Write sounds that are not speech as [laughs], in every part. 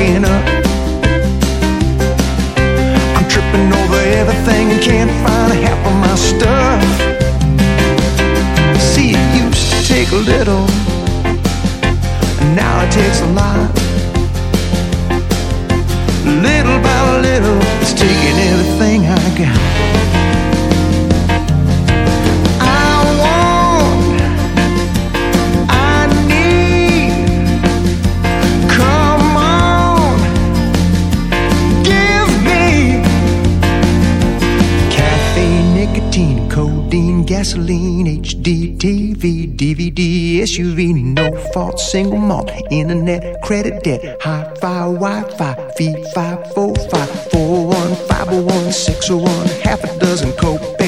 backing up. I'm tripping over everything and can't find half of my stuff. See, it used to take a little, and now it takes a lot. Little by little, it's taking everything I got. Gasoline, HD, TV, DVD, SUV, no fault, single malt, internet, credit debt, hi-fi, Wi-Fi, V5, 45, 415, 601, half a dozen copay,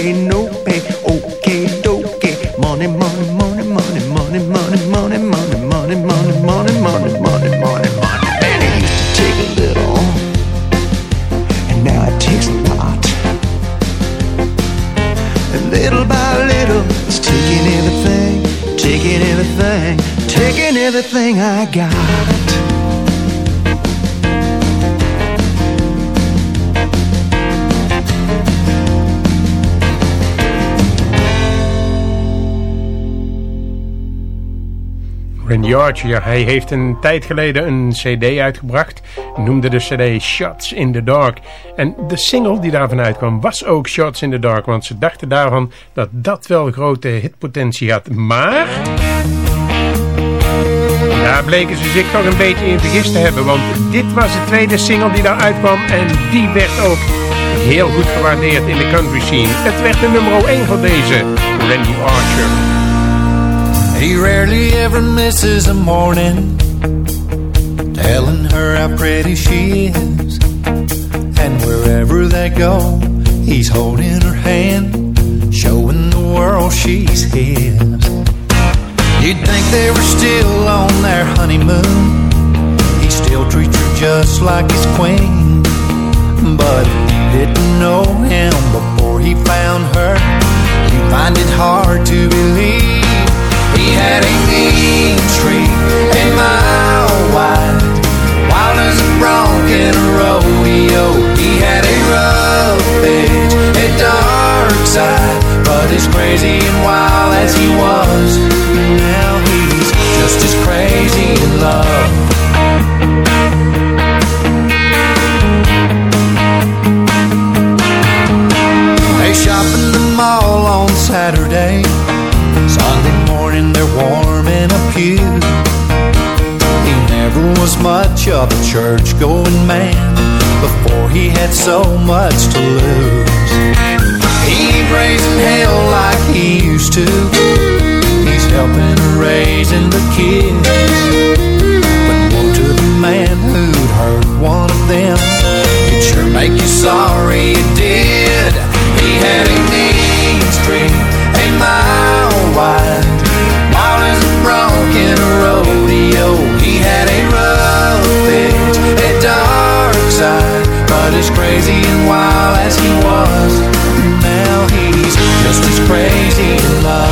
Hij heeft een tijd geleden een cd uitgebracht. Noemde de cd Shots in the Dark. En de single die daarvan uitkwam was ook Shots in the Dark. Want ze dachten daarvan dat dat wel grote hitpotentie had. Maar... Daar bleken ze zich toch een beetje in vergist te hebben. Want dit was de tweede single die daar uitkwam. En die werd ook heel goed gewaardeerd in de country scene. Het werd de nummer 1 van deze Randy Archer. He rarely ever misses a morning Telling her how pretty she is. And wherever they go He's holding her hand Showing the world she's his. You'd think they were still on their honeymoon. He still treats her just like his queen. But didn't know him before he found her. You find it hard to believe had a mean streak, a mile wide, wild as a bronc in a rodeo. He had a rough edge, a dark side, but as crazy and wild as he was, now he's just as crazy in love. They shop in the mall on Saturday warm in a pew. He never was much of a church going man before he had so much to lose. He ain't raising hell like he used to. He's helping raising the kids. But woe to the man who'd hurt one of them. It sure make you sorry he did. He had a mean street, a mile wide in a rodeo. He had a rough edge, a dark side, but as crazy and wild as he was, now he's just as crazy in love.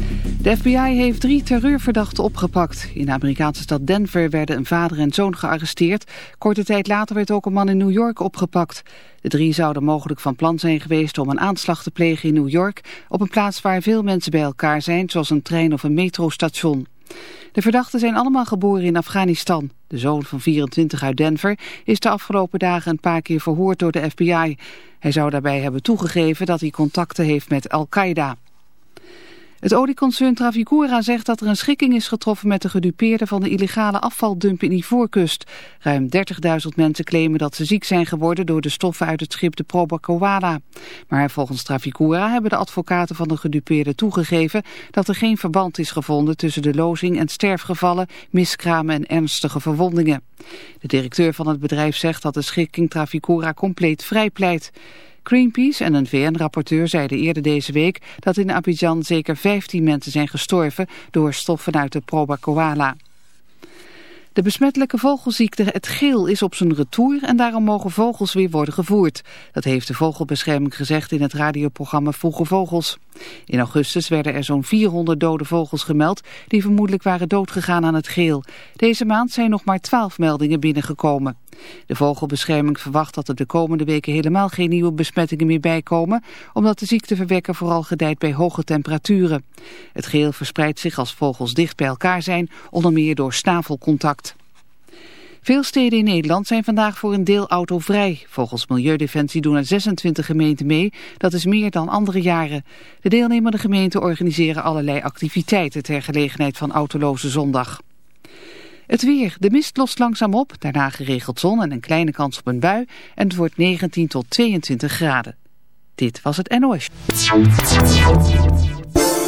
De FBI heeft drie terreurverdachten opgepakt. In de Amerikaanse stad Denver werden een vader en zoon gearresteerd. Korte tijd later werd ook een man in New York opgepakt. De drie zouden mogelijk van plan zijn geweest om een aanslag te plegen in New York... op een plaats waar veel mensen bij elkaar zijn, zoals een trein of een metrostation. De verdachten zijn allemaal geboren in Afghanistan. De zoon van 24 uit Denver is de afgelopen dagen een paar keer verhoord door de FBI. Hij zou daarbij hebben toegegeven dat hij contacten heeft met Al-Qaeda. Het olieconcern Trafigura zegt dat er een schikking is getroffen met de gedupeerden van de illegale afvaldump in Ivoorkust. Ruim 30.000 mensen claimen dat ze ziek zijn geworden door de stoffen uit het schip de Proba. Maar volgens Trafigura hebben de advocaten van de gedupeerden toegegeven dat er geen verband is gevonden tussen de lozing en sterfgevallen, miskramen en ernstige verwondingen. De directeur van het bedrijf zegt dat de schikking Trafigura compleet vrijpleit. Greenpeace en een VN-rapporteur zeiden eerder deze week dat in Abidjan zeker 15 mensen zijn gestorven door stoffen uit de proba koala. De besmettelijke vogelziekte het geel is op zijn retour en daarom mogen vogels weer worden gevoerd. Dat heeft de vogelbescherming gezegd in het radioprogramma Vroege Vogels. In augustus werden er zo'n 400 dode vogels gemeld die vermoedelijk waren doodgegaan aan het geel. Deze maand zijn nog maar 12 meldingen binnengekomen. De vogelbescherming verwacht dat er de komende weken helemaal geen nieuwe besmettingen meer bijkomen, omdat de ziekteverwekker vooral gedijt bij hoge temperaturen. Het geel verspreidt zich als vogels dicht bij elkaar zijn, onder meer door snavelcontact. Veel steden in Nederland zijn vandaag voor een deel autovrij. Volgens Milieudefensie doen er 26 gemeenten mee. Dat is meer dan andere jaren. De deelnemende gemeenten organiseren allerlei activiteiten ter gelegenheid van Autoloze Zondag. Het weer. De mist lost langzaam op, daarna geregeld zon en een kleine kans op een bui. En het wordt 19 tot 22 graden. Dit was het NOS.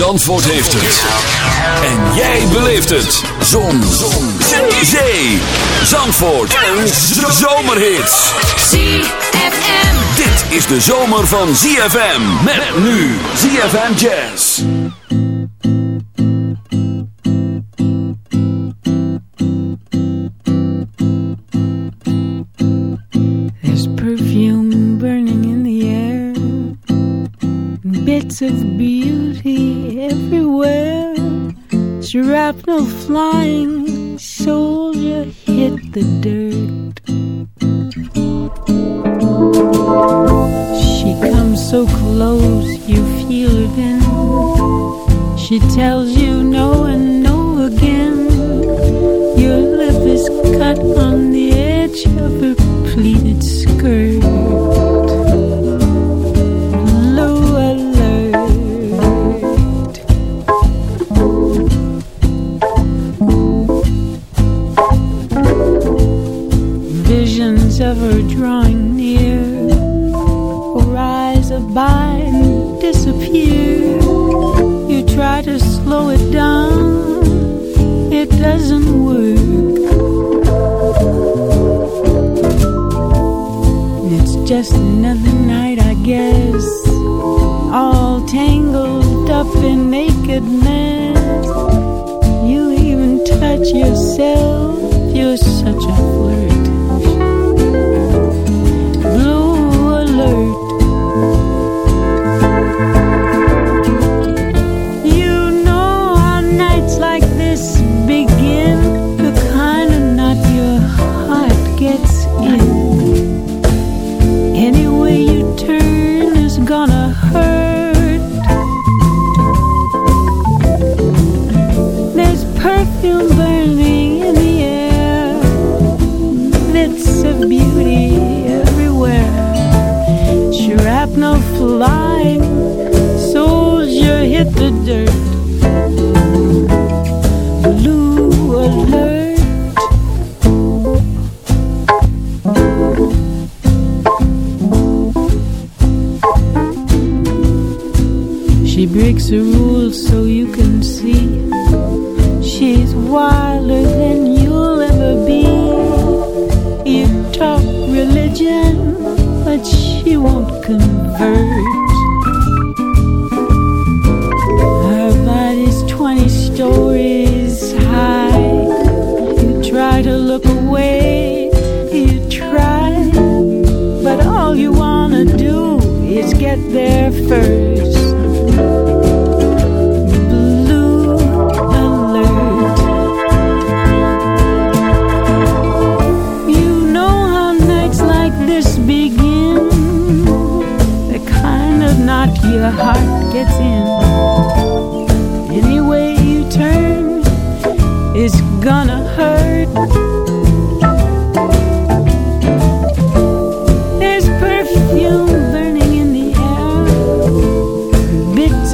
Zandvoort heeft het. En jij beleeft het. Zon. Zon. Zee. Zee. Zandvoort. Een zomerhit. ZFM. Dit is de zomer van ZFM. Met nu ZFM Jazz. There's perfume burning in the air, bits of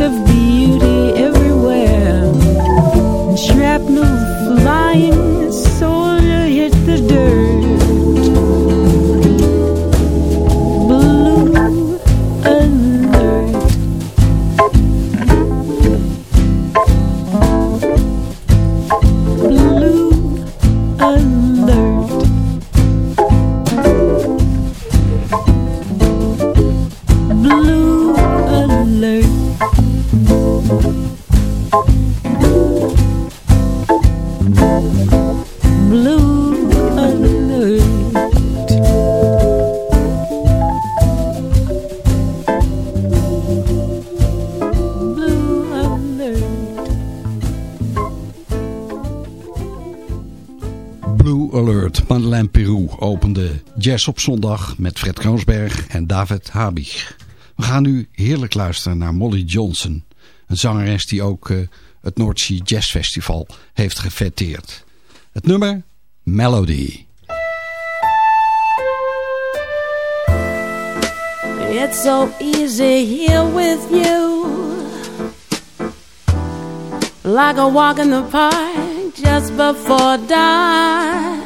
of Jazz op zondag met Fred Kroonsberg en David Habig. We gaan nu heerlijk luisteren naar Molly Johnson. Een zangeres die ook eh, het Sea Jazz Festival heeft gefeteerd. Het nummer Melody. It's so easy here with you. Like a walk in the park just before dark.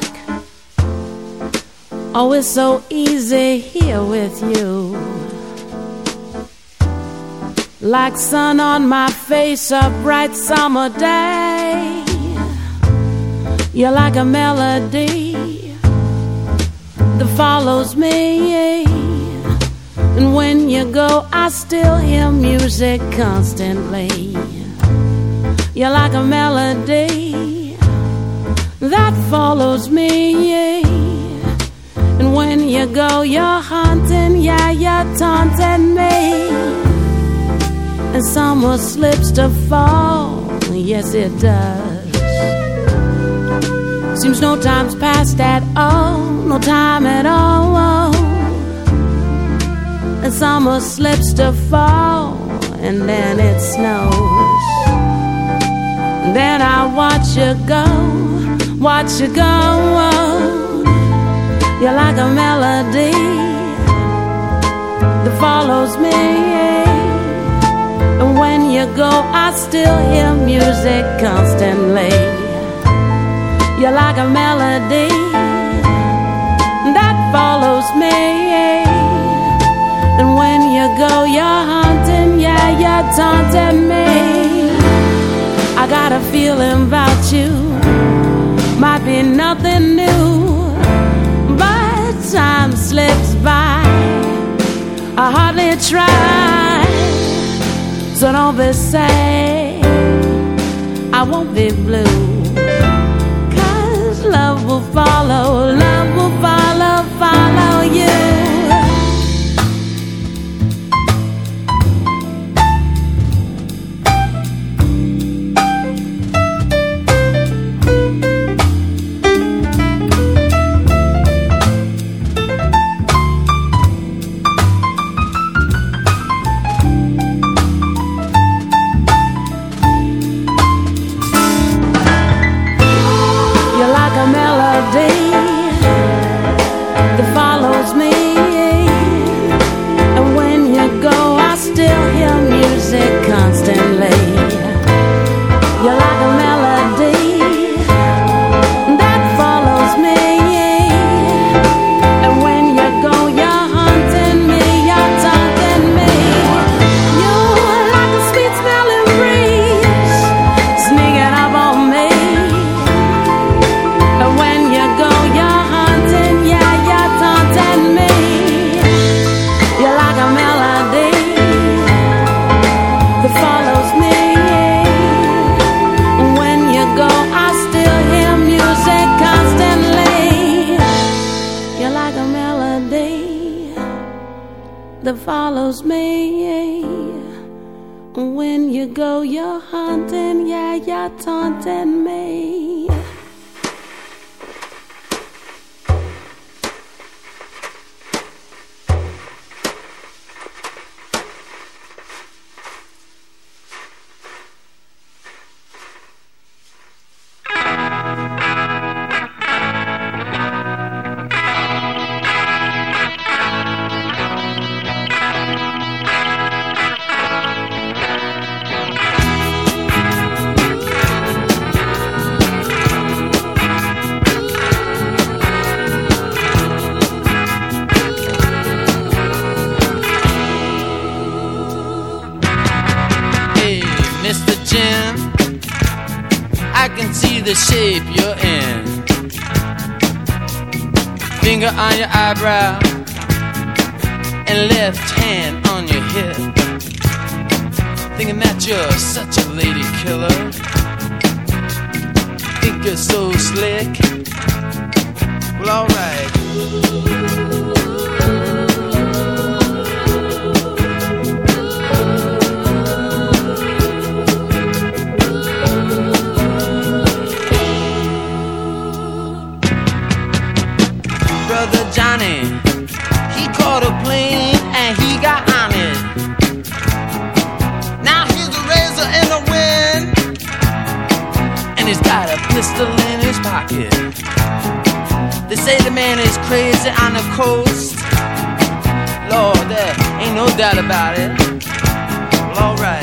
Oh, it's so easy here with you. Like sun on my face, a bright summer day. You're like a melody that follows me. And when you go, I still hear music constantly. You're like a melody that follows me. Go, you're haunting, yeah, you're taunting me. And summer slips to fall, yes, it does. Seems no time's passed at all, no time at all. Oh. And summer slips to fall, and then it snows. And then I watch you go, watch you go. Oh. You're like a melody that follows me. And when you go, I still hear music constantly. You're like a melody that follows me. And when you go, you're haunting, yeah, you're taunting me. I got a feeling about you, might be nothing new, time slips by. I hardly try, so don't be sad. I won't be blue. Cause love will follow, love will follow, follow you. Coast. Lord, there ain't no doubt about it. Well, alright.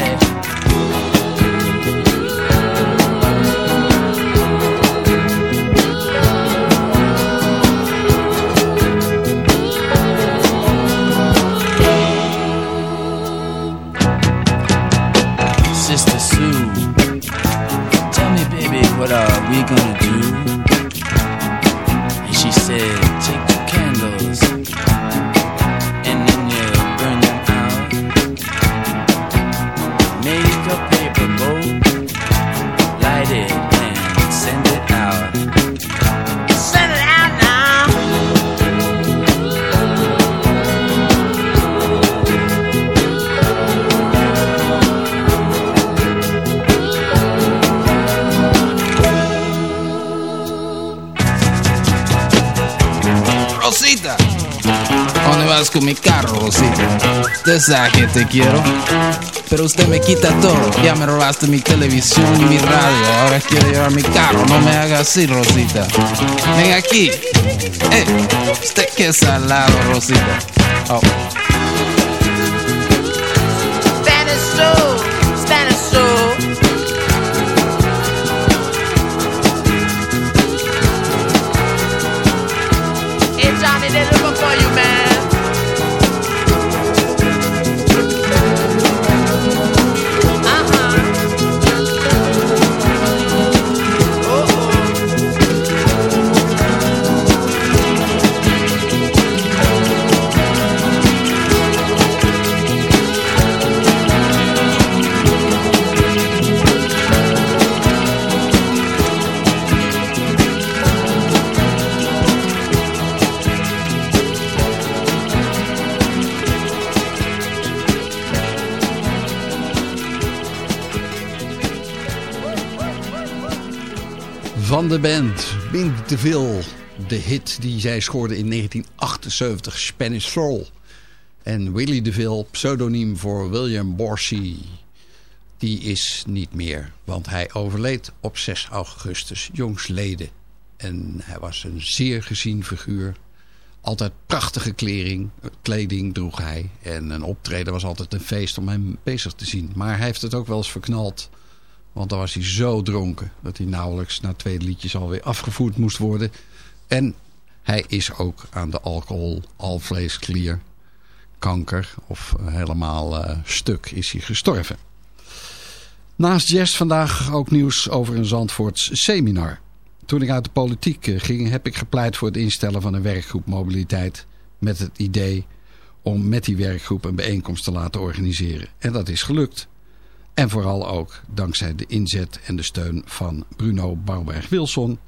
Mi carro, Rosita? Usted sabe que te quiero. Pero usted me quita todo. Ya me robaste mi televisión y mi radio. Ahora quiere llevar mi carro. No me haga así, Rosita. Ven aquí. Eh, usted que salado, Rosita. Oh. Bink DeVille. De hit die zij scoorde in 1978, Spanish Soul. En Willie DeVille, pseudoniem voor William Borsey. Die is niet meer, want hij overleed op 6 augustus jongsleden. En hij was een zeer gezien figuur. Altijd prachtige kleding, kleding droeg hij. En een optreden was altijd een feest om hem bezig te zien. Maar hij heeft het ook wel eens verknald. Want dan was hij zo dronken dat hij nauwelijks na twee liedjes alweer afgevoerd moest worden. En hij is ook aan de alcohol, alvleesklier, kanker of helemaal uh, stuk is hij gestorven. Naast jazz vandaag ook nieuws over een Zandvoorts seminar. Toen ik uit de politiek ging heb ik gepleit voor het instellen van een werkgroep mobiliteit. Met het idee om met die werkgroep een bijeenkomst te laten organiseren. En dat is gelukt. En vooral ook dankzij de inzet en de steun van Bruno Bouwberg-Wilson,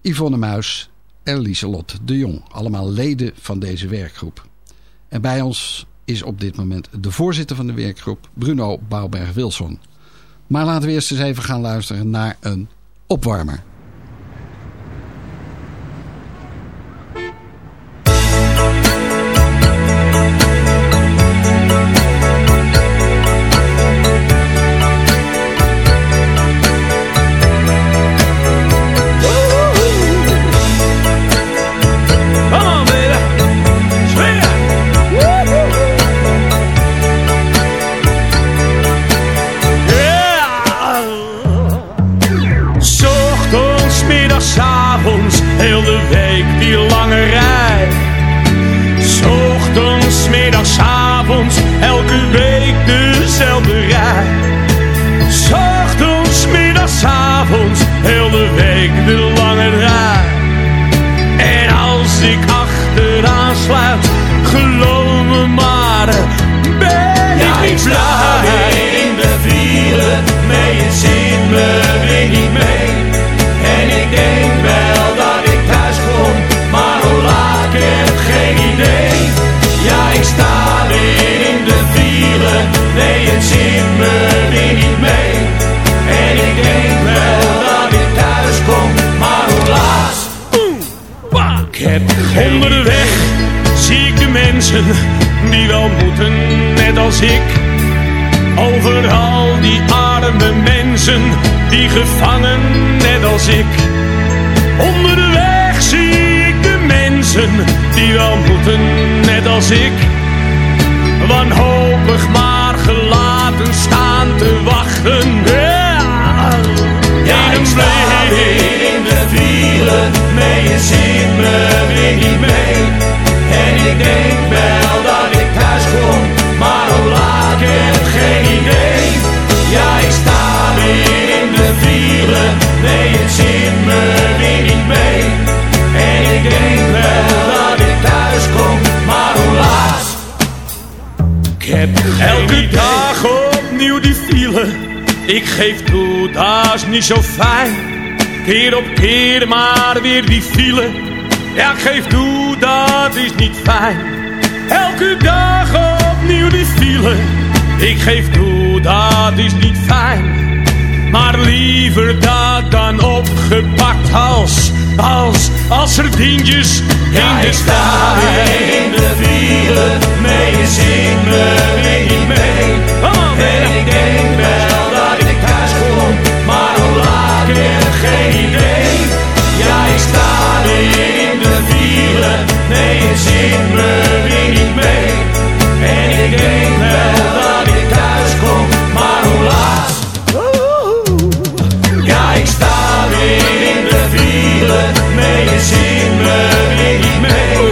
Yvonne Muis en Lieselot de Jong. Allemaal leden van deze werkgroep. En bij ons is op dit moment de voorzitter van de werkgroep Bruno Bouwberg-Wilson. Maar laten we eerst eens even gaan luisteren naar een opwarmer. Gevangen, net als ik. Onder de weg zie ik de mensen, die wel moeten, net als ik. Wanhopig maar gelaten staan te wachten. Ja, ja ik sta in de file, mee je ziet me weer niet mee. En ik denk wel elke dag opnieuw die file, ik geef toe, dat is niet zo fijn. Keer op keer maar weer die file, ja ik geef toe dat is niet fijn. Elke dag opnieuw die file. Ik geef toe, dat is niet fijn. Maar liever dat dan opgepakt als, als, als sardientjes in de in de file, mee je ziet me niet mee. en ik denk wel dat ik thuis kom, maar hoe laat ik heb geen idee. Ja, ik sta in de file nee je ziet me niet mee. Nee je ziet me niet mee.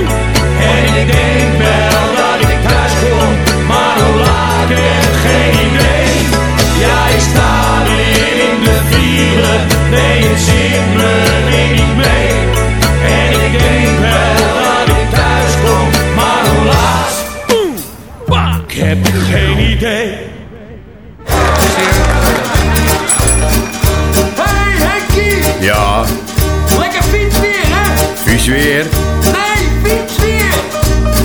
En ik denk wel dat ik thuis kom, maar hoe laat? Ik heb geen idee. Ja, ik sta weer in de file, nee je ziet me niet mee. En ik denk wel heb geen idee. Fiets weer? Nee, fiets weer!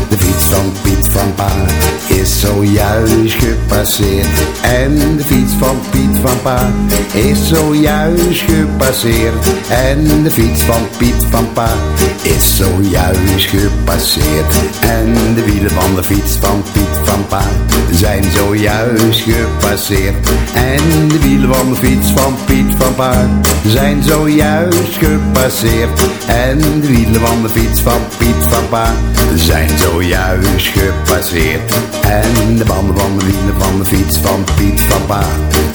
De fiets van Piet van Paard is zojuist gepasseerd. En de fiets van Piet van Paard is zojuist gepasseerd. En de fiets van Piet van Paard is zojuist gepasseerd. En de wielen van de fiets van Piet van Paard zijn zojuist gepasseerd. En de wielen van de fiets van Piet van Paard zijn zojuist gepasseerd. En de wielen van de fiets van Piet van Paard zijn zojuist gepasseerd. En de banden van de wielen van de fiets van Piet van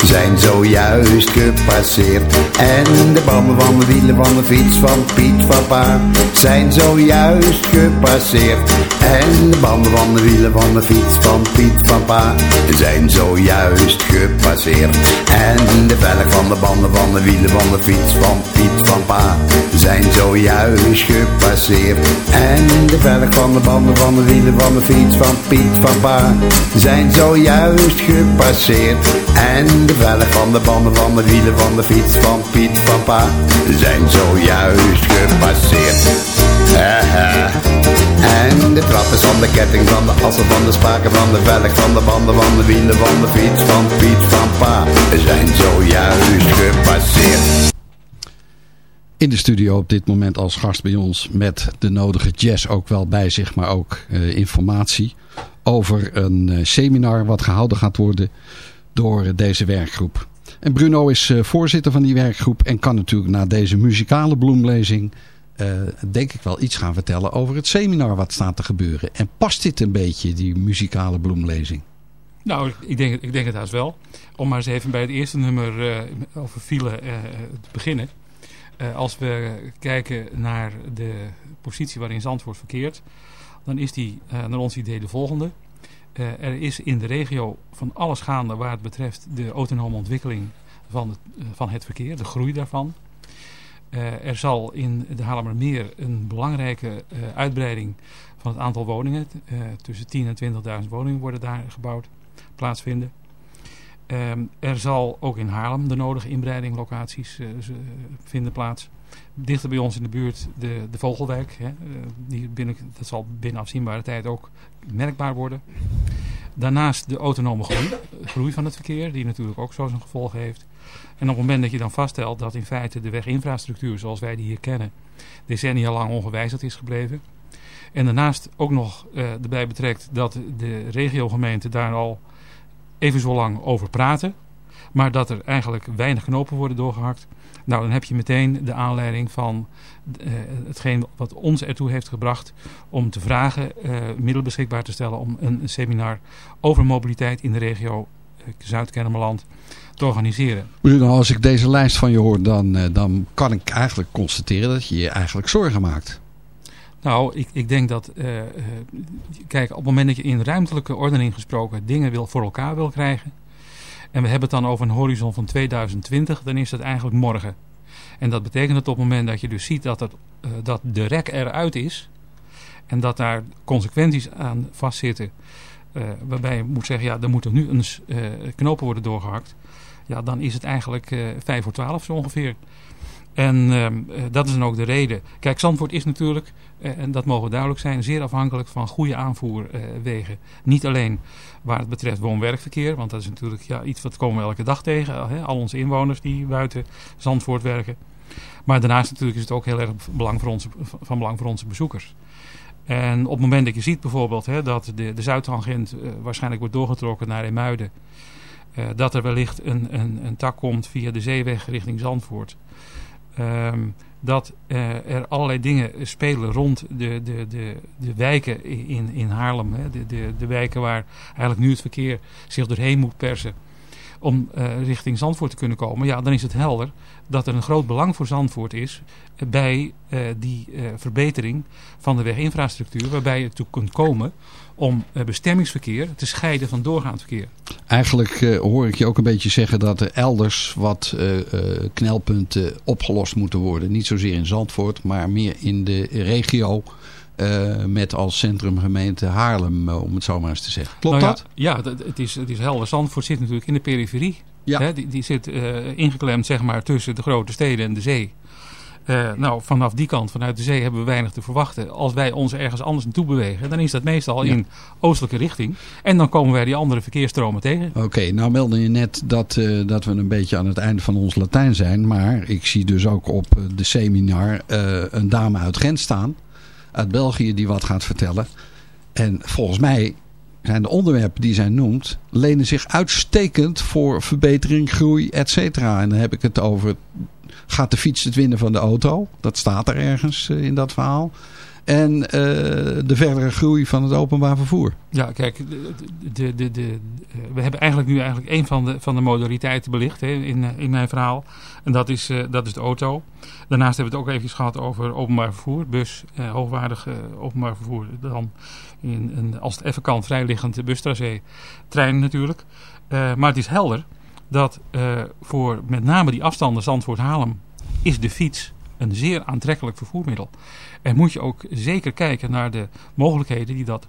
zijn zojuist gepasseerd. En de banden van de wielen van de fiets van Piet van zijn zojuist gepasseerd. En de banden van de wielen van de fiets van Piet van Pa zijn zojuist gepasseerd. En de velg van de banden van de wielen van de fiets van Piet van Pa zijn zojuist gepasseerd. En de velg van de banden van de wielen van de fiets van Piet van Pa zijn zojuist gepasseerd. En de velg van de banden van de wielen van de fiets van Piet van Pa zijn zojuist gepasseerd. En de is van de ketting, van de assen, van de spaken, van de velg, van de banden, van de wielen, van de fiets, van Piet, van Pa. We zijn zojuist gepasseerd. In de studio op dit moment als gast bij ons met de nodige jazz ook wel bij zich, maar ook uh, informatie over een uh, seminar wat gehouden gaat worden door deze werkgroep. En Bruno is voorzitter van die werkgroep en kan natuurlijk na deze muzikale bloemlezing denk ik wel iets gaan vertellen over het seminar wat staat te gebeuren. En past dit een beetje, die muzikale bloemlezing? Nou, ik denk, ik denk het haast wel. Om maar eens even bij het eerste nummer over file te beginnen. Als we kijken naar de positie waarin Zandvoort verkeert, dan is die naar ons idee de volgende. Er is in de regio van alles gaande waar het betreft de autonome ontwikkeling van het, van het verkeer, de groei daarvan. Er zal in de Haarlemmermeer een belangrijke uitbreiding van het aantal woningen, tussen 10.000 en 20.000 woningen worden daar gebouwd, plaatsvinden. Um, er zal ook in Haarlem de nodige inbreidinglocaties vinden plaats. Dichter bij ons in de buurt de, de Vogelwijk. Hè, die binnen, dat zal binnen afzienbare tijd ook merkbaar worden. Daarnaast de autonome groei, groei van het verkeer, die natuurlijk ook zo zijn gevolg heeft. En op het moment dat je dan vaststelt dat in feite de weginfrastructuur zoals wij die hier kennen, decennia lang ongewijzigd is gebleven. En daarnaast ook nog uh, erbij betrekt dat de regiogemeente daar al even zo lang over praten. Maar dat er eigenlijk weinig knopen worden doorgehakt. Nou, dan heb je meteen de aanleiding van uh, hetgeen wat ons ertoe heeft gebracht om te vragen uh, middelen beschikbaar te stellen om een, een seminar over mobiliteit in de regio uh, Zuid-Kennemerland te organiseren. Bruno, als ik deze lijst van je hoor, dan, dan kan ik eigenlijk constateren dat je je eigenlijk zorgen maakt. Nou, ik, ik denk dat, uh, uh, kijk, op het moment dat je in ruimtelijke ordening gesproken dingen wil, voor elkaar wil krijgen. En we hebben het dan over een horizon van 2020, dan is dat eigenlijk morgen. En dat betekent dat op het moment dat je dus ziet dat, het, uh, dat de rek eruit is. En dat daar consequenties aan vastzitten. waarbij je moet zeggen, ja, er moeten nu eens knopen worden doorgehakt. Ja, dan is het eigenlijk vijf voor twaalf zo ongeveer. En uh, dat is dan ook de reden. Kijk, Zandvoort is natuurlijk, uh, en dat mogen duidelijk zijn, zeer afhankelijk van goede aanvoerwegen. Niet alleen waar het betreft woon-werkverkeer, want dat is natuurlijk ja, iets wat komen we elke dag tegen. Hè? Al onze inwoners die buiten Zandvoort werken. Maar daarnaast natuurlijk is het ook heel erg belang voor van belang voor onze bezoekers. En op het moment dat je ziet bijvoorbeeld hè, dat de, de Zuidtangent waarschijnlijk wordt doorgetrokken naar Emuiden. Dat er wellicht een, een, een tak komt via de zeeweg richting Zandvoort. Um, dat uh, er allerlei dingen spelen rond de, de, de, de wijken in, in Haarlem. Hè. De, de, de wijken waar eigenlijk nu het verkeer zich doorheen moet persen om uh, richting Zandvoort te kunnen komen. Ja, dan is het helder dat er een groot belang voor Zandvoort is bij die verbetering van de weginfrastructuur. Waarbij je toe kunt komen om bestemmingsverkeer te scheiden van doorgaand verkeer. Eigenlijk uh, hoor ik je ook een beetje zeggen dat er elders wat uh, uh, knelpunten opgelost moeten worden. Niet zozeer in Zandvoort, maar meer in de regio met als centrumgemeente Haarlem, om het zo maar eens te zeggen. Klopt nou ja, dat? Ja, het is, het is helder. Zandvoort zit natuurlijk in de periferie. Ja. Hè? Die, die zit ingeklemd zeg maar, tussen de grote steden en de zee. Uh, nou, vanaf die kant, vanuit de zee, hebben we weinig te verwachten. Als wij ons ergens anders naartoe bewegen, dan is dat meestal ja. in oostelijke richting. En dan komen wij die andere verkeersstromen tegen. Oké, okay, nou meldde je net dat, uh, dat we een beetje aan het einde van ons Latijn zijn. Maar ik zie dus ook op de seminar uh, een dame uit Gent staan. Uit België die wat gaat vertellen. En volgens mij zijn de onderwerpen die zij noemt, lenen zich uitstekend voor verbetering, groei, et cetera. En dan heb ik het over gaat de fiets het winnen van de auto. Dat staat er ergens uh, in dat verhaal. En uh, de verdere groei van het openbaar vervoer. Ja, kijk, de, de, de, de, we hebben eigenlijk nu eigenlijk een van de, van de modaliteiten belicht hè, in, in mijn verhaal. En dat is, dat is de auto. Daarnaast hebben we het ook even gehad over openbaar vervoer. Bus, uh, hoogwaardig openbaar vervoer. Dan in als het even kan, vrijliggend bustracé. Trein natuurlijk. maar het is helder dat voor met name die afstanden Zandvoort-Haarlem is de fiets een zeer aantrekkelijk vervoermiddel. En moet je ook zeker kijken naar de mogelijkheden die dat,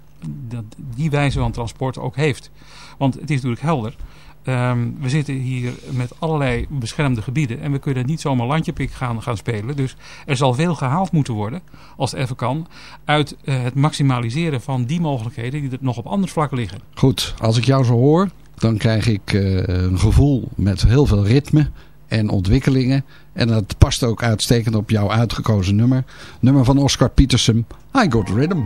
dat, die wijze van transport ook heeft. Want het is natuurlijk helder. ehm, we zitten hier met allerlei beschermde gebieden en we kunnen niet zomaar landjepik gaan, gaan spelen. Dus er zal veel gehaald moeten worden, als het even kan, uit eh, het maximaliseren van die mogelijkheden die er nog op ander vlak liggen. Goed, als ik jou zo hoor, dan krijg ik eh, een gevoel met heel veel ritme en ontwikkelingen. En dat past ook uitstekend op jouw uitgekozen nummer. Nummer van Oscar Peterson, I Got Rhythm.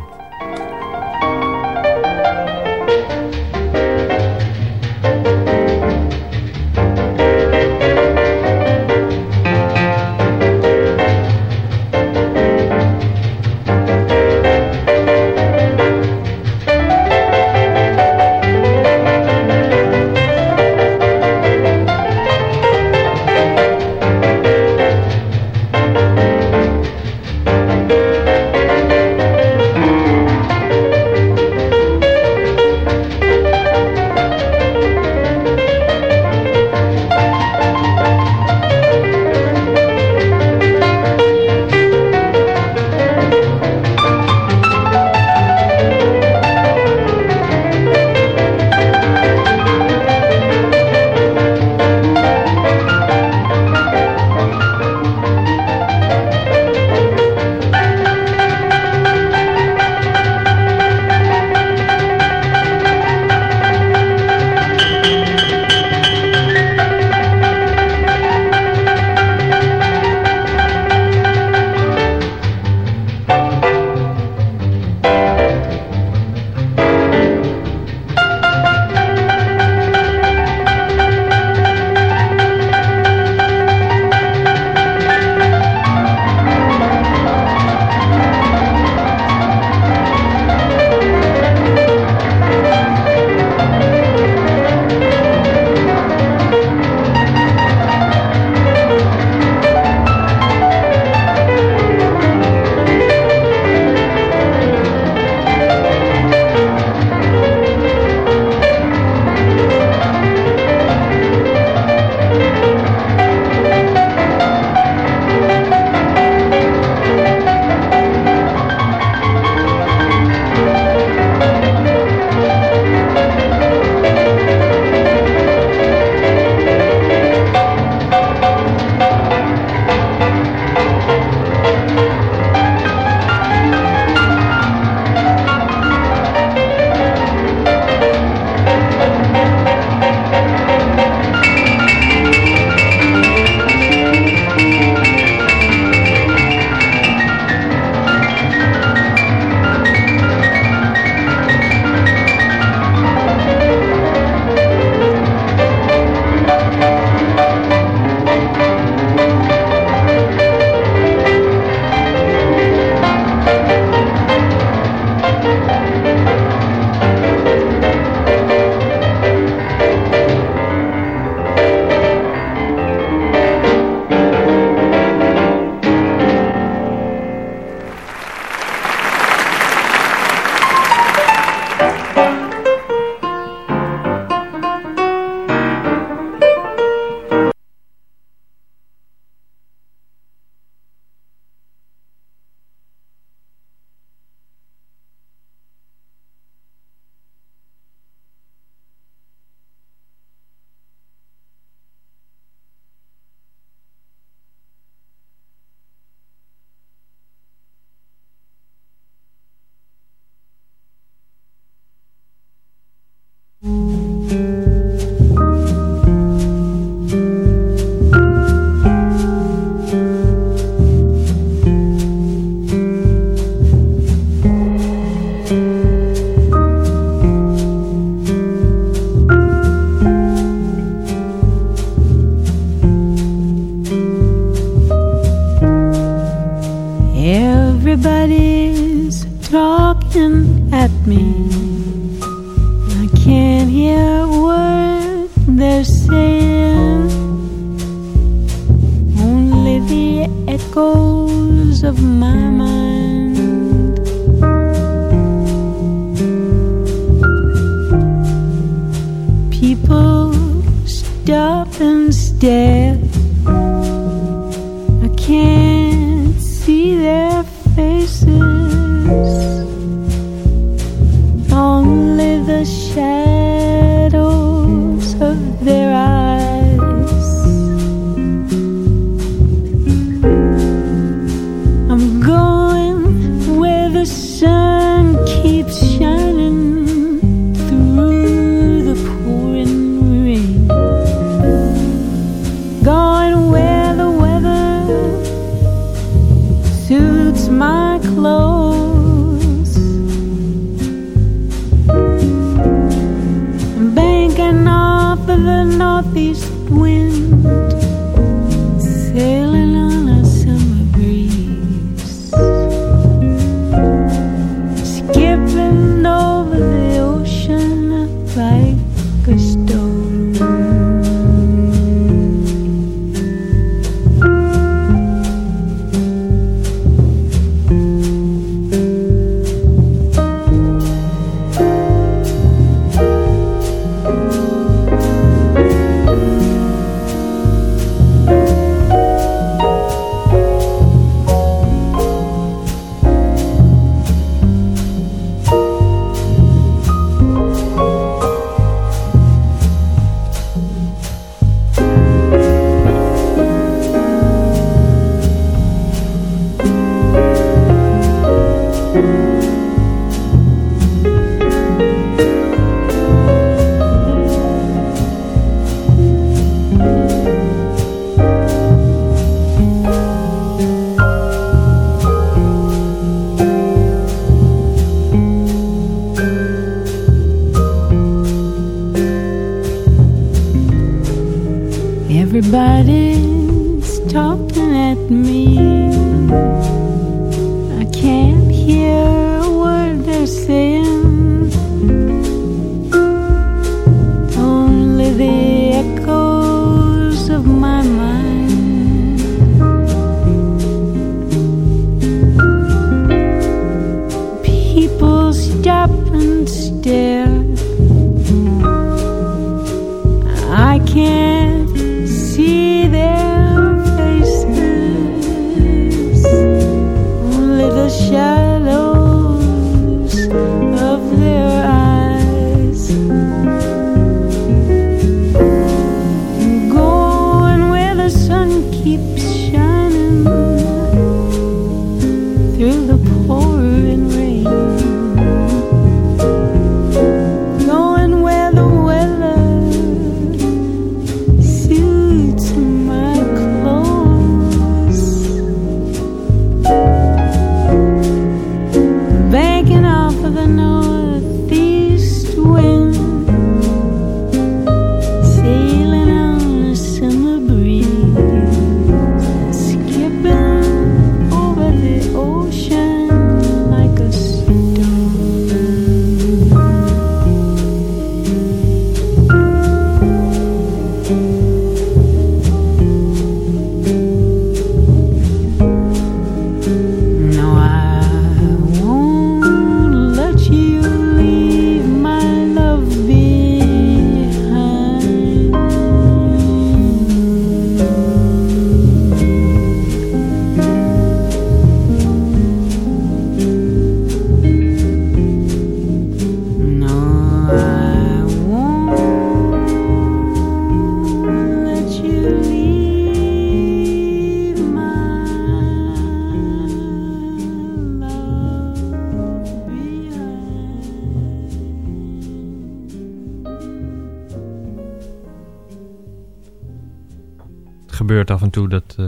Gebeurt af en toe dat eh,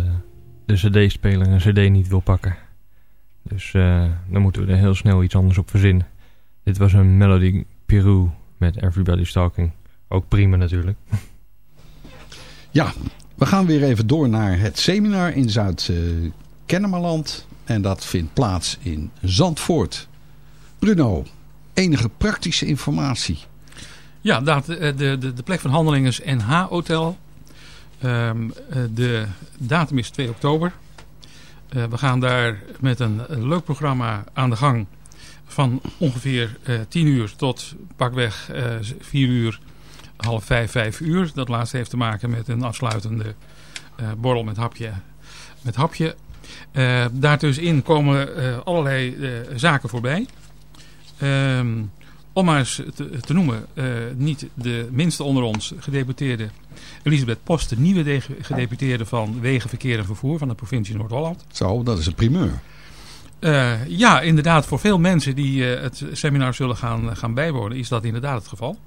de cd-speler een cd niet wil pakken. Dus eh, dan moeten we er heel snel iets anders op verzinnen. Dit was een Melody Peru met Everybody's Talking. Ook prima natuurlijk. [laughs] Ja, we gaan weer even door naar het seminar in Zuid-Kennemerland. en dat vindt plaats in Zandvoort. Bruno, enige praktische informatie? Ja, dat, eh, de, de, de plek van handeling is NH Hotel. Ehm, eh, de datum is 2 oktober. Eh, we gaan daar met een, leuk programma aan de gang. Van ongeveer eh 10 uur tot pakweg eh 4 uur, half 5, 5 uur. Dat laatste heeft te maken met een afsluitende borrel met hapje. Met hapje. Daartussenin komen allerlei zaken voorbij. Ehm, om maar eens te, te noemen, niet de minste onder ons, gedeputeerde Elisabeth Post, de nieuwe de- gedeputeerde van Wegen, Verkeer en Vervoer van de provincie Noord-Holland. Zo, dat is een primeur. Eh, ja, inderdaad, voor veel mensen die eh, het seminar zullen gaan, gaan bijwonen, is dat inderdaad het geval.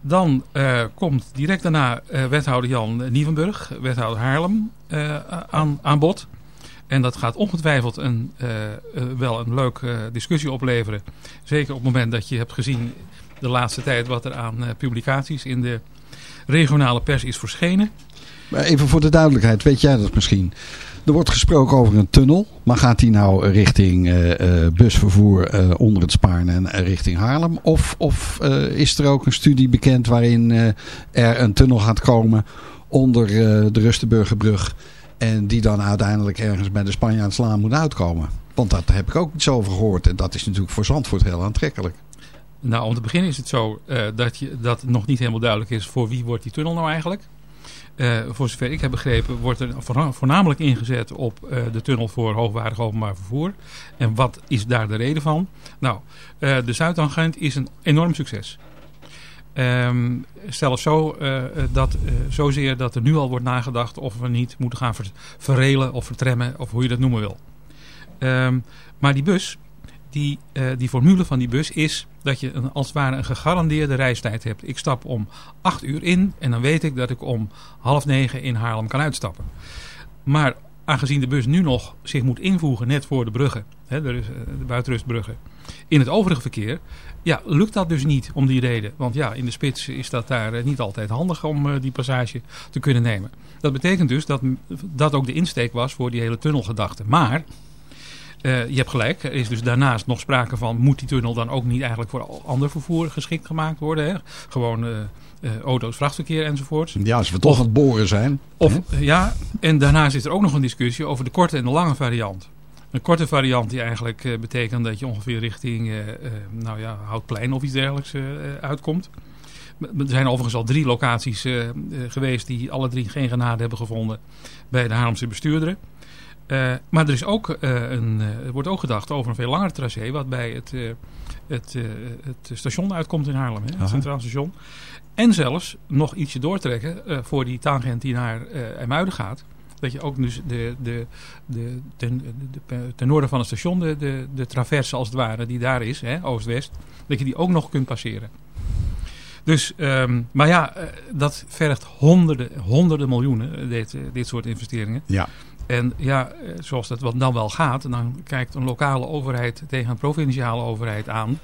Dan eh, komt direct daarna eh, wethouder Jan Nieuwenburg, wethouder Haarlem, eh, aan, aan bod. En dat gaat ongetwijfeld een, eh, eh, wel een leuke discussie opleveren. Zeker op het moment dat je hebt gezien de laatste tijd wat er aan publicaties in de regionale pers is verschenen. Maar even voor de duidelijkheid, weet jij dat misschien? Er wordt gesproken over een tunnel. Maar gaat die nou richting uh, busvervoer uh, onder het Spaarn en richting Haarlem? Of, of is er ook een studie bekend waarin er een tunnel gaat komen onder de Rustenburgerbrug. En die dan uiteindelijk ergens bij de Spanjaardslaan moet uitkomen? Want daar heb ik ook iets over gehoord. En dat is natuurlijk voor Zandvoort heel aantrekkelijk. Nou, om te beginnen is het zo dat, je, dat nog niet helemaal duidelijk is voor wie wordt die tunnel nou eigenlijk. Uh, voor zover ik heb begrepen wordt er voornamelijk ingezet op uh, de tunnel voor hoogwaardig openbaar vervoer. En wat is daar de reden van? Nou, de Zuidtangent is een enorm succes. Um, zelfs zo, dat, zozeer dat er nu al wordt nagedacht of we niet moeten gaan ver verrelen of vertremmen of hoe je dat noemen wil. Um, maar die bus die, uh, die formule van die bus is dat je een, als het ware een gegarandeerde reistijd hebt. Ik stap om 8 uur in en dan weet ik dat ik om half negen in Haarlem kan uitstappen. Maar aangezien de bus nu nog zich moet invoegen net voor de bruggen, hè, de, de buitenrustbruggen, in het overige verkeer, ja, lukt dat dus niet om die reden. Want ja, in de spits is dat daar eh, niet altijd handig om die passage te kunnen nemen. Dat betekent dus dat dat ook de insteek was voor die hele tunnelgedachte. Maar uh, je hebt gelijk, er is dus daarnaast nog sprake van... moet die tunnel dan ook niet eigenlijk voor ander vervoer geschikt gemaakt worden? Hè? Gewoon uh, uh, auto's, vrachtverkeer enzovoort. Ja, als we toch aan het boren zijn. Of, ja, en daarnaast is er ook nog een discussie over de korte en de lange variant. Een korte variant die eigenlijk betekent dat je ongeveer richting nou ja, Houtplein of iets dergelijks uitkomt. Er zijn overigens al drie locaties geweest die alle drie geen genade hebben gevonden bij de Haarlemse bestuurderen. Uh, maar er, is ook, uh, een, er wordt ook gedacht over een veel langer tracé... wat bij het, het, het station uitkomt in Haarlem, hè, het Centraal Station. En zelfs nog ietsje doortrekken voor die tangent die naar IJmuiden gaat. Dat je ook dus de, de, de, ten, de, ten noorden van het station, de, de, de traverse als het ware, die daar is, oost-west... dat je die ook nog kunt passeren. Dus, um, maar ja, dat vergt honderden, honderden miljoenen, dit, dit soort investeringen. Ja. En ja, eh, zoals dat dan wel gaat, dan kijkt een lokale overheid tegen een provinciale overheid aan.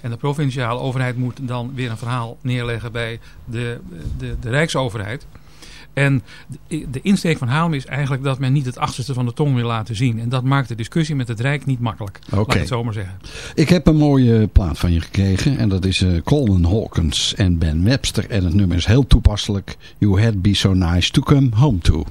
En de provinciale overheid moet dan weer een verhaal neerleggen bij de, de, de Rijksoverheid. En de insteek van Haarlem is eigenlijk dat men niet het achterste van de tong wil laten zien. En dat maakt de discussie met het Rijk niet makkelijk. Okay. Laat ik het zo maar zeggen. Ik heb een mooie plaat van je gekregen. En dat is uh, Coleman Hawkins en Ben Webster. En het nummer is heel toepasselijk. You had be so nice to come home to.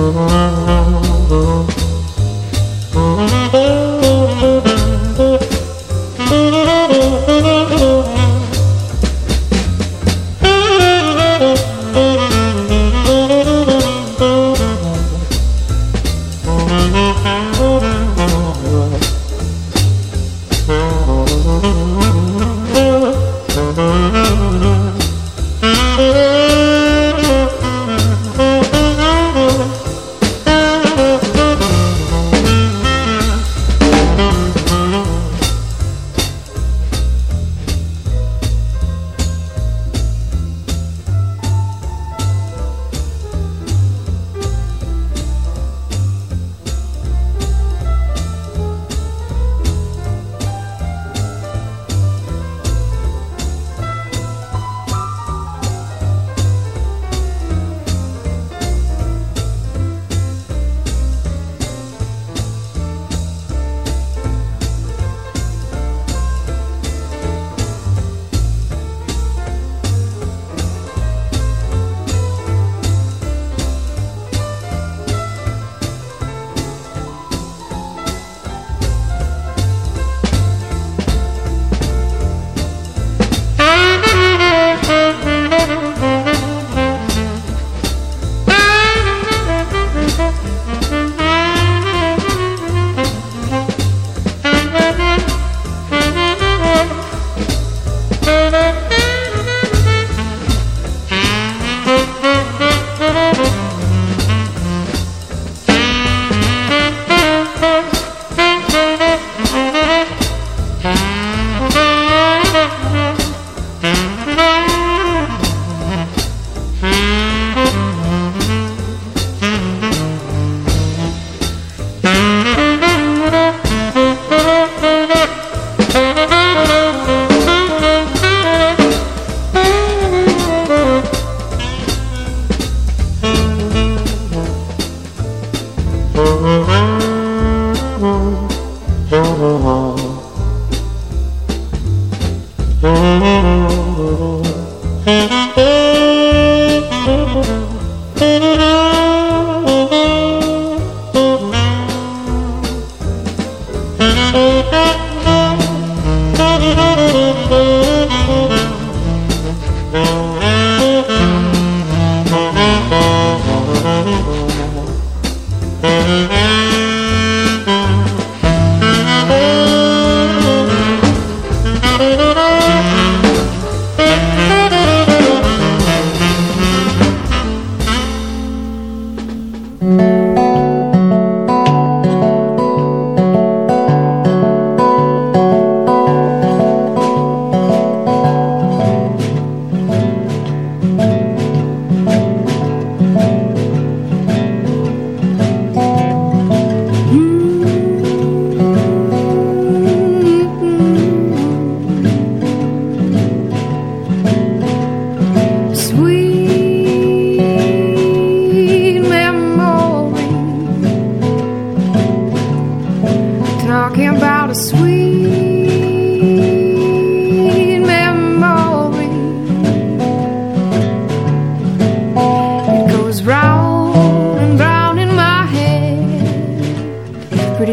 Mm-hmm.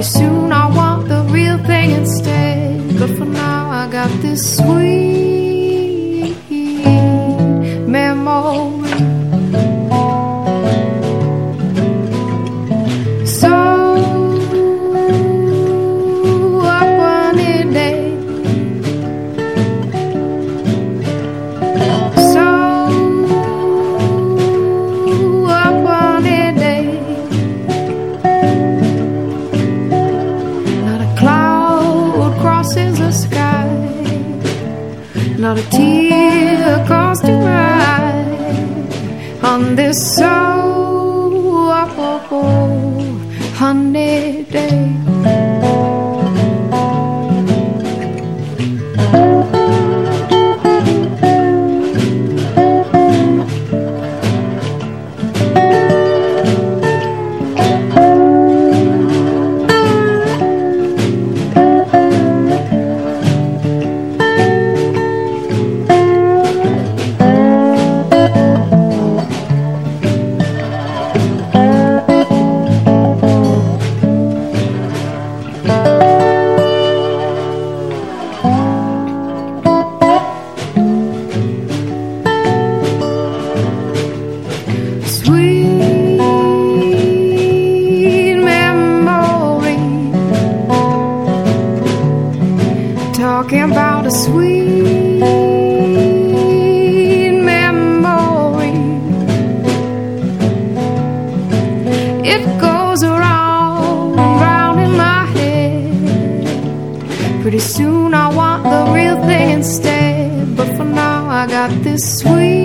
Soon I want the real thing instead. But for now I got this instead. But for now I got this sweet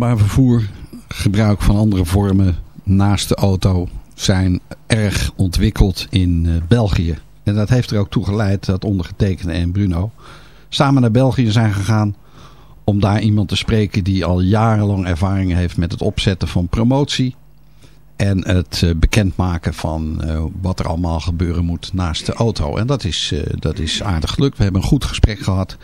Openbaar vervoer, gebruik van andere vormen naast de auto zijn erg ontwikkeld in eh, België. En dat heeft er ook toe geleid dat ondergetekende en Bruno samen naar België zijn gegaan om daar iemand te spreken die al jarenlang ervaring heeft met het opzetten van promotie en het eh, bekendmaken van eh, wat er allemaal gebeuren moet naast de auto. En dat is, dat is aardig gelukt. We hebben een goed gesprek gehad.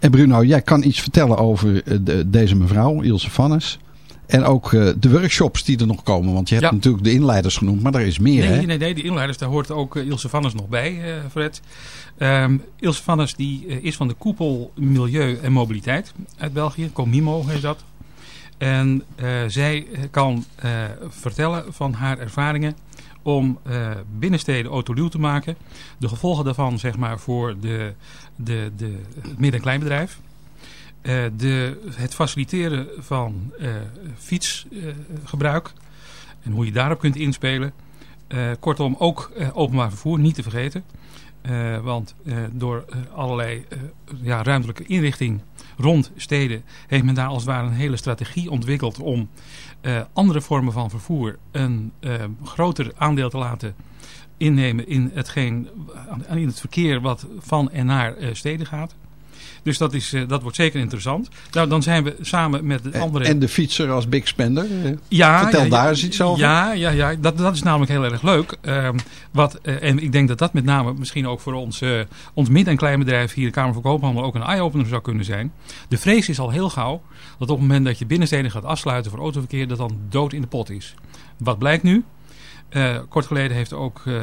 En Bruno, jij kan iets vertellen over eh, de- deze mevrouw, Ilse Vannes. En ook eh, de workshops die er nog komen. Want je hebt Ja. natuurlijk de inleiders genoemd, maar er is meer hè? Nee, nee, nee, die inleiders, daar hoort ook eh, Ilse Vannes nog bij, eh, Fred. Ehm, Ilse Vannes die, eh, is van de koepel Milieu en Mobiliteit uit België. Comimo heet dat. En eh, zij eh, kan eh, vertellen van haar ervaringen om eh, binnensteden autoluw te maken. De gevolgen daarvan zeg maar voor de, de, de, het midden- en kleinbedrijf. Eh, de, het faciliteren van eh, fietsgebruik en hoe je daarop kunt inspelen. Kortom, ook openbaar vervoer, niet te vergeten. Eh, want eh, door eh, allerlei ja, ruimtelijke inrichting rond steden heeft men daar als het ware een hele strategie ontwikkeld om andere vormen van vervoer een groter aandeel te laten innemen in, in het verkeer wat van en naar steden gaat. Dus dat, is, eh, dat wordt zeker interessant. Nou, dan zijn we samen met de andere... En de fietser als big spender. eh, Ja, Vertel ja, daar eens iets over. Ja, ja, ja dat, dat is namelijk heel erg leuk. Ehm, wat, eh, en ik denk dat dat met name misschien ook voor ons, ons midden- en kleinbedrijf hier, de Kamer van Koophandel, ook een eye-opener zou kunnen zijn. De vrees is al heel gauw dat op het moment dat je binnensteden gaat afsluiten voor autoverkeer, dat dan dood in de pot is. Wat blijkt nu? Eh, kort geleden heeft ook eh,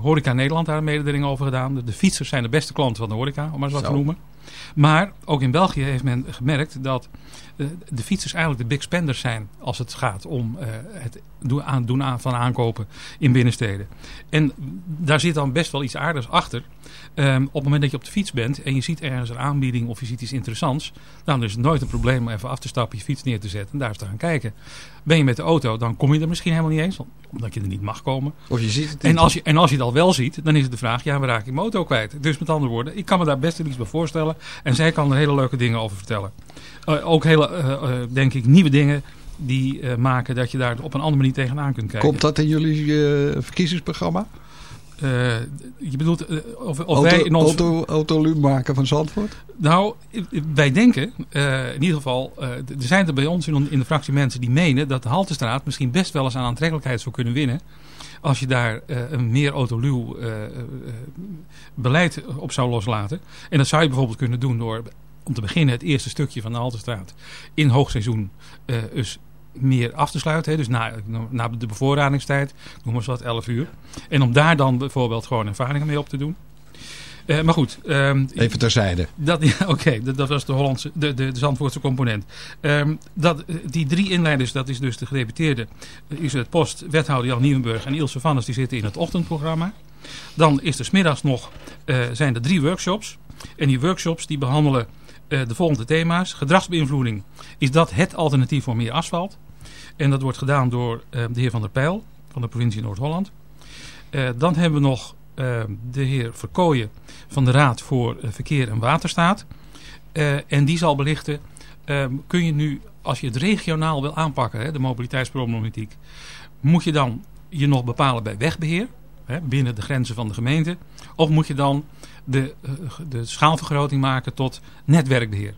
Horeca Nederland daar een mededeling over gedaan. De, de fietsers zijn de beste klanten van de horeca, om maar eens wat Zo. te noemen. Maar ook in België heeft men gemerkt dat de fietsers eigenlijk de big spenders zijn als het gaat om eh, het doen, aan, doen aan, van aankopen in binnensteden. En daar zit dan best wel iets aardigs achter. Ehm, op het moment dat je op de fiets bent en je ziet ergens een aanbieding of je ziet iets interessants, dan is het nooit een probleem om even af te stappen, je fiets neer te zetten en daar eens te gaan kijken. Ben je met de auto, dan kom je er misschien helemaal niet eens, omdat je er niet mag komen. Of je ziet het En als, je, en als je het al wel ziet, dan is het de vraag, ja, waar raak ik mijn auto kwijt? Dus met andere woorden, ik kan me daar best wel iets bij voorstellen. En zij kan er hele leuke dingen over vertellen. Eh, ook hele, eh, eh, denk ik, nieuwe dingen die eh, maken dat je daar op een andere manier tegenaan kunt kijken. Komt dat in jullie verkiezingsprogramma? Je bedoelt of, of auto, wij in ons... auto, autoluum maken van Zandvoort? Nou, wij denken, in ieder geval, er zijn er bij ons in, in de fractie mensen die menen dat de Haltestraat misschien best wel eens aan aantrekkelijkheid zou kunnen winnen. Als je daar eh, een meer autoluw eh, eh, beleid op zou loslaten. En dat zou je bijvoorbeeld kunnen doen door, om te beginnen, het eerste stukje van de Haltestraat in hoogseizoen eh, dus meer af te sluiten. Hè, dus na, na de bevoorradingstijd, noem maar eens wat, 11 uur. En om daar dan bijvoorbeeld gewoon ervaringen mee op te doen. Eh, maar goed. ehm, Even terzijde. ja, [laughs] Oké, dat, dat was de, Hollandse, de, de, de Zandvoortse component. Ehm, dat, eh, die drie inleiders, dat is dus de gedeputeerde uh, Isabeth Post, wethouder Jan Nieuwenburg en Ilse Vannes, die zitten in het ochtendprogramma. Dan is er smiddags nog, zijn er drie workshops. En die workshops die behandelen eh, de volgende thema's. Gedragsbeïnvloeding, is dat het alternatief voor meer asfalt? En dat wordt gedaan door eh, de heer Van der Pijl van de provincie Noord-Holland. Eh, dan hebben we nog eh, de heer Verkooyen van de Raad voor eh, Verkeer en Waterstaat. Eh, en die zal belichten, eh, kun je nu, als je het regionaal wil aanpakken, de mobiliteitsproblematiek, moet je dan je nog bepalen bij wegbeheer, binnen de grenzen van de gemeente, of moet je dan de, eh, de schaalvergroting maken tot netwerkbeheer.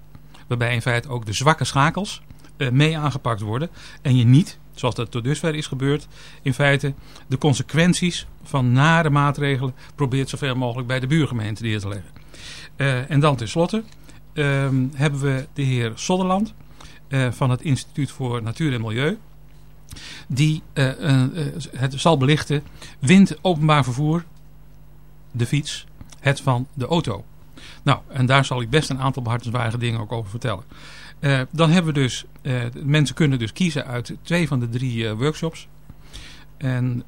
Waarbij in feite ook de zwakke schakels eh, mee aangepakt worden. En je niet, zoals dat tot dusver is gebeurd, in feite de consequenties van nare maatregelen probeert zoveel mogelijk bij de buurgemeente neer te leggen. Eh, en dan tenslotte ehm, hebben we de heer Sodderland van het Instituut voor Natuur en Milieu. Die eh, eh, eh, het zal belichten, wint openbaar vervoer, de fiets, het van de auto. Nou, en daar zal ik best een aantal behartenswaardige dingen ook over vertellen. Dan hebben we dus, mensen kunnen dus kiezen uit twee van de drie workshops. En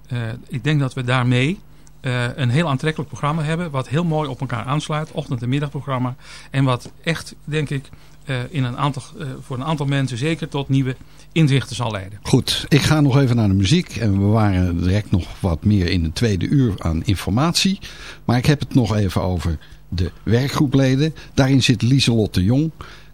ik denk dat we daarmee een heel aantrekkelijk programma hebben. Wat heel mooi op elkaar aansluit. Ochtend- en middagprogramma. En wat echt, denk ik, eh, in een aantal, eh, voor een aantal mensen zeker tot nieuwe inzichten zal leiden. Goed, ik ga nog even naar de muziek. En we waren direct nog wat meer in een tweede uur aan informatie. Maar ik heb het nog even over de werkgroepleden. Daarin zit Lieselotte Jong.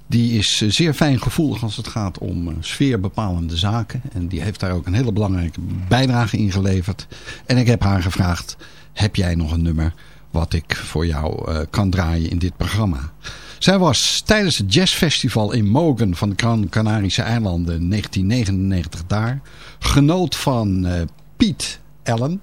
Die is zeer fijngevoelig als het gaat om eh, sfeerbepalende zaken. En die heeft daar ook een hele belangrijke bijdrage in geleverd. En ik heb haar gevraagd, heb jij nog een nummer wat ik voor jou kan draaien in dit programma? Zij was tijdens het jazzfestival in Mogen van de Canarische eilanden in 1999 daar. Genoot van eh, Piet Allen.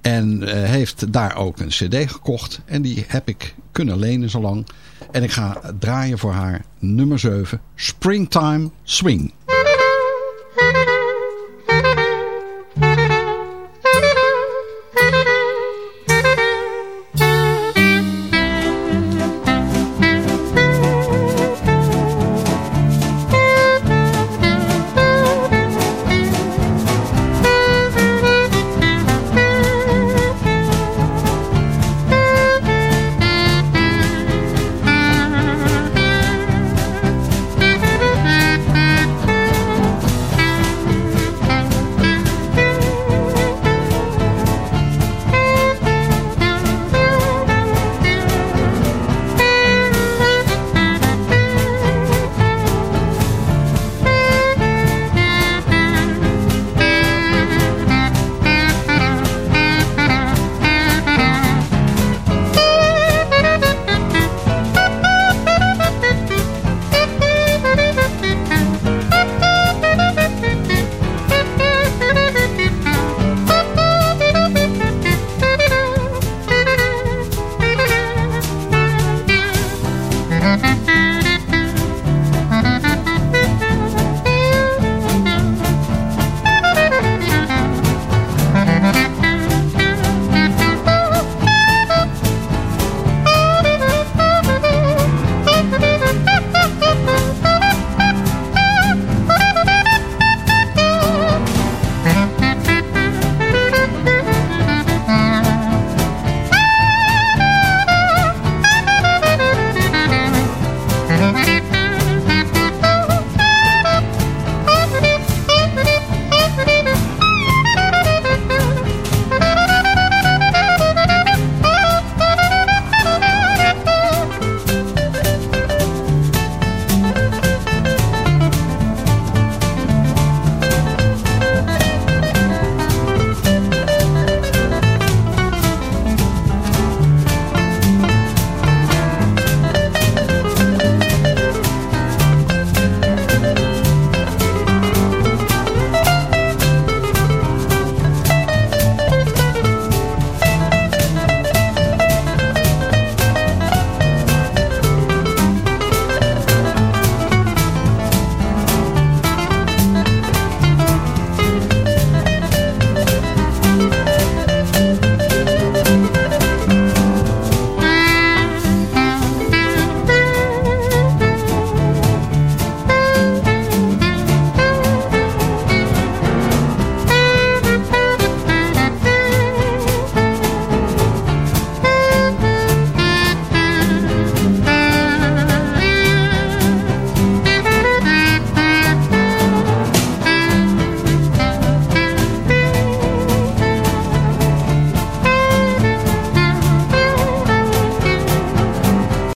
En eh, heeft daar ook een cd gekocht. En die heb ik kunnen lenen zolang. En ik ga draaien voor haar nummer 7. Springtime Swing.